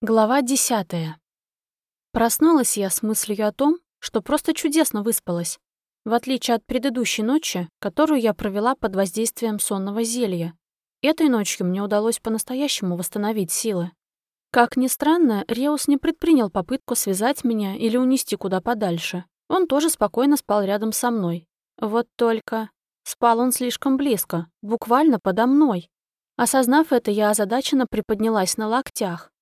Глава десятая. Проснулась я с мыслью о том, что просто чудесно выспалась, в отличие от предыдущей ночи, которую я провела под воздействием сонного зелья. Этой ночью мне удалось по-настоящему восстановить силы. Как ни странно, Реус не предпринял попытку связать меня или унести куда подальше. Он тоже спокойно спал рядом со мной. Вот только... Спал он слишком близко, буквально подо мной. Осознав это, я озадаченно приподнялась на локтях.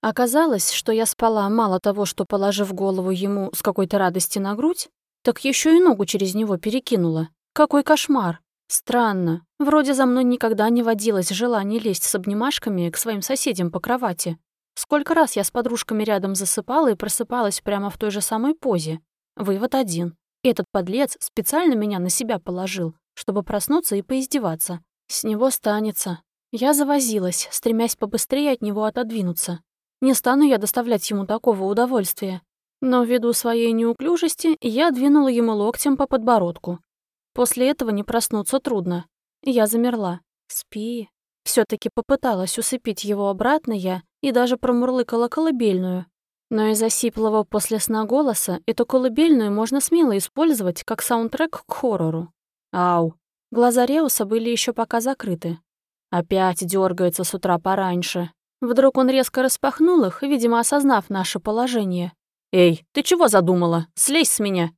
Оказалось, что я спала мало того, что, положив голову ему с какой-то радости на грудь, так еще и ногу через него перекинула. Какой кошмар! Странно. Вроде за мной никогда не водилось желание лезть с обнимашками к своим соседям по кровати. Сколько раз я с подружками рядом засыпала и просыпалась прямо в той же самой позе. Вывод один. Этот подлец специально меня на себя положил, чтобы проснуться и поиздеваться. С него станется. Я завозилась, стремясь побыстрее от него отодвинуться. Не стану я доставлять ему такого удовольствия. Но ввиду своей неуклюжести я двинула ему локтем по подбородку. После этого не проснуться трудно. Я замерла. «Спи». все таки попыталась усыпить его обратно я и даже промурлыкала колыбельную. Но из-за сиплого после сна голоса эту колыбельную можно смело использовать как саундтрек к хоррору. Ау. Глаза Реуса были еще пока закрыты. Опять дергается с утра пораньше. Вдруг он резко распахнул их, видимо, осознав наше положение. «Эй, ты чего задумала? Слезь с меня!»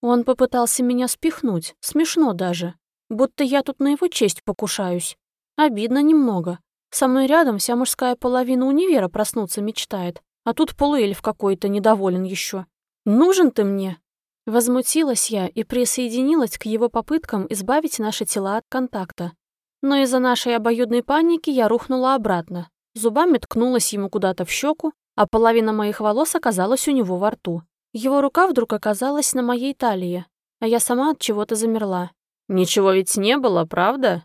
Он попытался меня спихнуть, смешно даже. Будто я тут на его честь покушаюсь. Обидно немного. Со мной рядом вся мужская половина универа проснуться мечтает, а тут полуэльф какой-то недоволен еще. «Нужен ты мне!» Возмутилась я и присоединилась к его попыткам избавить наши тела от контакта. Но из-за нашей обоюдной паники я рухнула обратно, Зубами ткнулась ему куда-то в щеку, а половина моих волос оказалась у него во рту. Его рука вдруг оказалась на моей талии, а я сама от чего-то замерла. «Ничего ведь не было, правда?»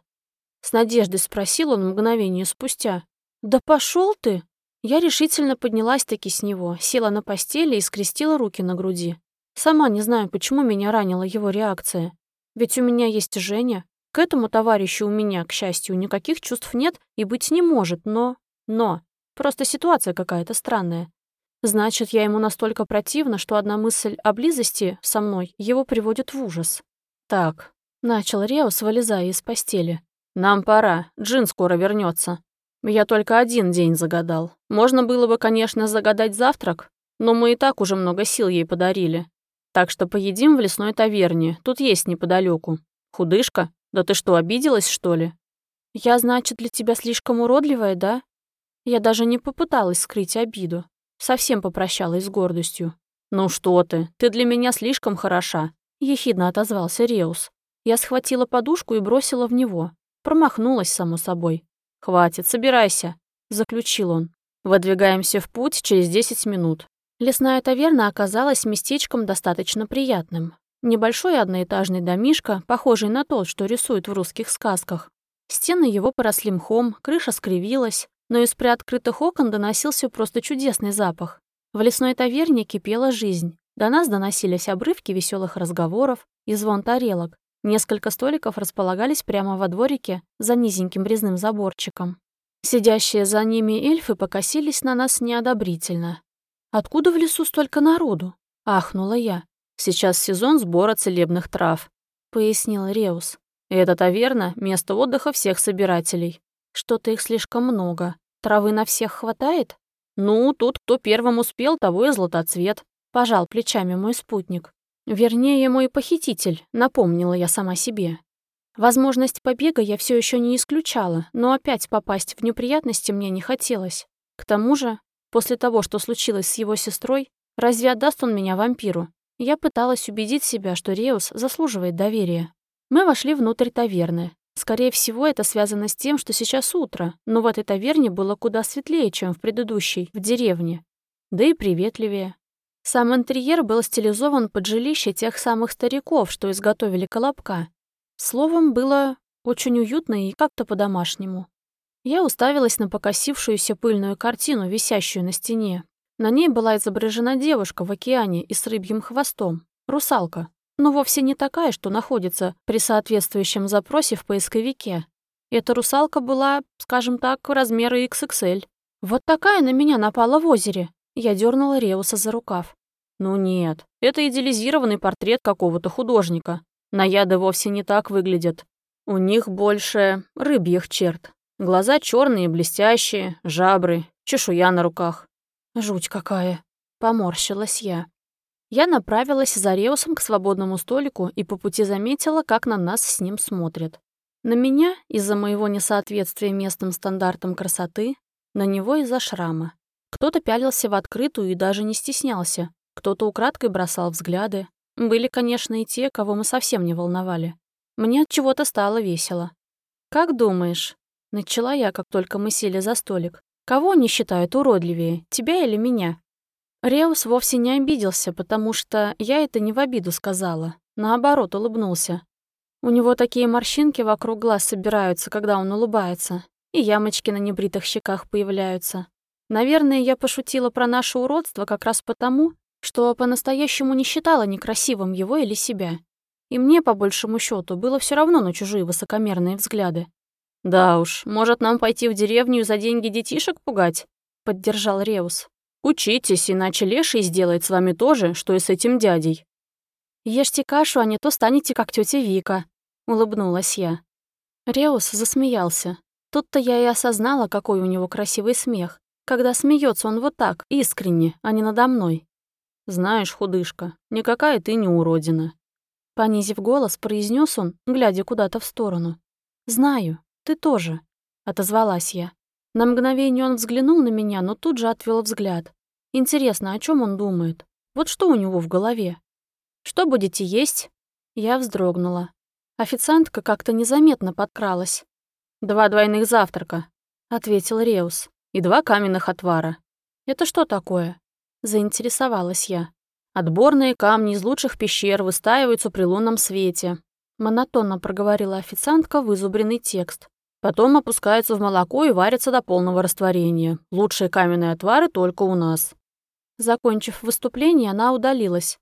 С надеждой спросил он мгновение спустя. «Да пошел ты!» Я решительно поднялась таки с него, села на постели и скрестила руки на груди. Сама не знаю, почему меня ранила его реакция. Ведь у меня есть Женя. К этому товарищу у меня, к счастью, никаких чувств нет и быть не может, но... Но просто ситуация какая-то странная. Значит, я ему настолько противна, что одна мысль о близости со мной его приводит в ужас. Так, начал Реус, вылезая из постели. Нам пора, Джин скоро вернется. Я только один день загадал. Можно было бы, конечно, загадать завтрак, но мы и так уже много сил ей подарили. Так что поедим в лесной таверне, тут есть неподалеку. Худышка? Да ты что, обиделась, что ли? Я, значит, для тебя слишком уродливая, да? Я даже не попыталась скрыть обиду. Совсем попрощалась с гордостью. «Ну что ты, ты для меня слишком хороша», — ехидно отозвался Реус. Я схватила подушку и бросила в него. Промахнулась, само собой. «Хватит, собирайся», — заключил он. «Выдвигаемся в путь через 10 минут». Лесная таверна оказалась местечком достаточно приятным. Небольшой одноэтажный домишко, похожий на тот, что рисуют в русских сказках. Стены его поросли мхом, крыша скривилась, но из приоткрытых окон доносился просто чудесный запах. В лесной таверне кипела жизнь. До нас доносились обрывки веселых разговоров и звон тарелок. Несколько столиков располагались прямо во дворике за низеньким резным заборчиком. Сидящие за ними эльфы покосились на нас неодобрительно. «Откуда в лесу столько народу?» — ахнула я. «Сейчас сезон сбора целебных трав», — пояснил Реус. «Это таверна — место отдыха всех собирателей. Что-то их слишком много. Травы на всех хватает? Ну, тут кто первым успел, того и златоцвет. Пожал плечами мой спутник. Вернее, мой похититель, напомнила я сама себе. Возможность побега я все еще не исключала, но опять попасть в неприятности мне не хотелось. К тому же, после того, что случилось с его сестрой, разве отдаст он меня вампиру? Я пыталась убедить себя, что Реус заслуживает доверия. Мы вошли внутрь таверны. Скорее всего, это связано с тем, что сейчас утро, но в этой таверне было куда светлее, чем в предыдущей, в деревне. Да и приветливее. Сам интерьер был стилизован под жилище тех самых стариков, что изготовили колобка. Словом, было очень уютно и как-то по-домашнему. Я уставилась на покосившуюся пыльную картину, висящую на стене. На ней была изображена девушка в океане и с рыбьим хвостом. Русалка но вовсе не такая, что находится при соответствующем запросе в поисковике. Эта русалка была, скажем так, размера XXL. Вот такая на меня напала в озере. Я дернула Реуса за рукав. Ну нет, это идеализированный портрет какого-то художника. Наяды вовсе не так выглядят. У них больше рыбьих черт. Глаза черные, блестящие, жабры, чешуя на руках. Жуть какая. Поморщилась я. Я направилась за Реусом к свободному столику и по пути заметила, как на нас с ним смотрят. На меня из-за моего несоответствия местным стандартам красоты, на него из-за шрама. Кто-то пялился в открытую и даже не стеснялся, кто-то украдкой бросал взгляды. Были, конечно, и те, кого мы совсем не волновали. Мне от чего-то стало весело. «Как думаешь?» — начала я, как только мы сели за столик. «Кого они считают уродливее, тебя или меня?» Реус вовсе не обиделся, потому что я это не в обиду сказала. Наоборот, улыбнулся. У него такие морщинки вокруг глаз собираются, когда он улыбается, и ямочки на небритых щеках появляются. Наверное, я пошутила про наше уродство как раз потому, что по-настоящему не считала некрасивым его или себя. И мне, по большему счету, было все равно на чужие высокомерные взгляды. «Да уж, может, нам пойти в деревню за деньги детишек пугать?» — поддержал Реус. Учитесь, иначе Леший сделает с вами то же, что и с этим дядей». «Ешьте кашу, а не то станете как тетя Вика», — улыбнулась я. Реус засмеялся. Тут-то я и осознала, какой у него красивый смех, когда смеется он вот так, искренне, а не надо мной. «Знаешь, худышка, никакая ты не уродина». Понизив голос, произнес он, глядя куда-то в сторону. «Знаю, ты тоже», — отозвалась я. На мгновение он взглянул на меня, но тут же отвел взгляд. Интересно, о чем он думает? Вот что у него в голове? «Что будете есть?» Я вздрогнула. Официантка как-то незаметно подкралась. «Два двойных завтрака», — ответил Реус. «И два каменных отвара». «Это что такое?» — заинтересовалась я. «Отборные камни из лучших пещер выстаиваются при лунном свете», — монотонно проговорила официантка вызубренный текст. Потом опускаются в молоко и варятся до полного растворения. Лучшие каменные отвары только у нас». Закончив выступление, она удалилась.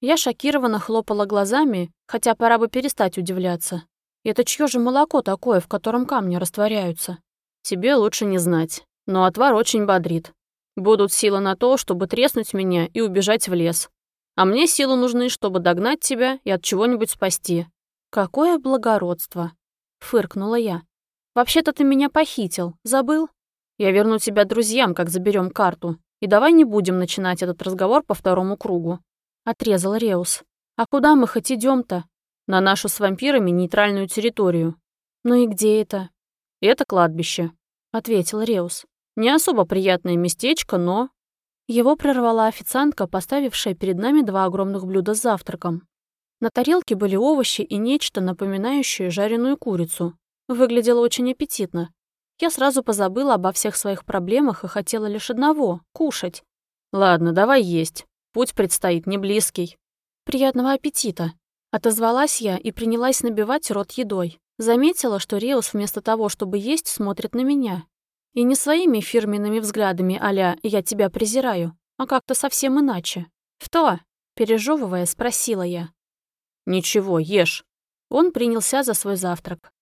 Я шокированно хлопала глазами, хотя пора бы перестать удивляться. Это чье же молоко такое, в котором камни растворяются? Тебе лучше не знать. Но отвар очень бодрит. Будут силы на то, чтобы треснуть меня и убежать в лес. А мне силы нужны, чтобы догнать тебя и от чего-нибудь спасти. Какое благородство! Фыркнула я. Вообще-то ты меня похитил. Забыл? Я верну тебя друзьям, как заберем карту. И давай не будем начинать этот разговор по второму кругу. Отрезал Реус. А куда мы хоть идем-то? На нашу с вампирами нейтральную территорию. Ну и где это? Это кладбище, ответил Реус. Не особо приятное местечко, но... Его прервала официантка, поставившая перед нами два огромных блюда с завтраком. На тарелке были овощи и нечто, напоминающее жареную курицу. Выглядело очень аппетитно. Я сразу позабыла обо всех своих проблемах и хотела лишь одного — кушать. «Ладно, давай есть. Путь предстоит не близкий». «Приятного аппетита!» Отозвалась я и принялась набивать рот едой. Заметила, что Реус вместо того, чтобы есть, смотрит на меня. И не своими фирменными взглядами а «я тебя презираю», а как-то совсем иначе. «Что?» — пережевывая, спросила я. «Ничего, ешь». Он принялся за свой завтрак.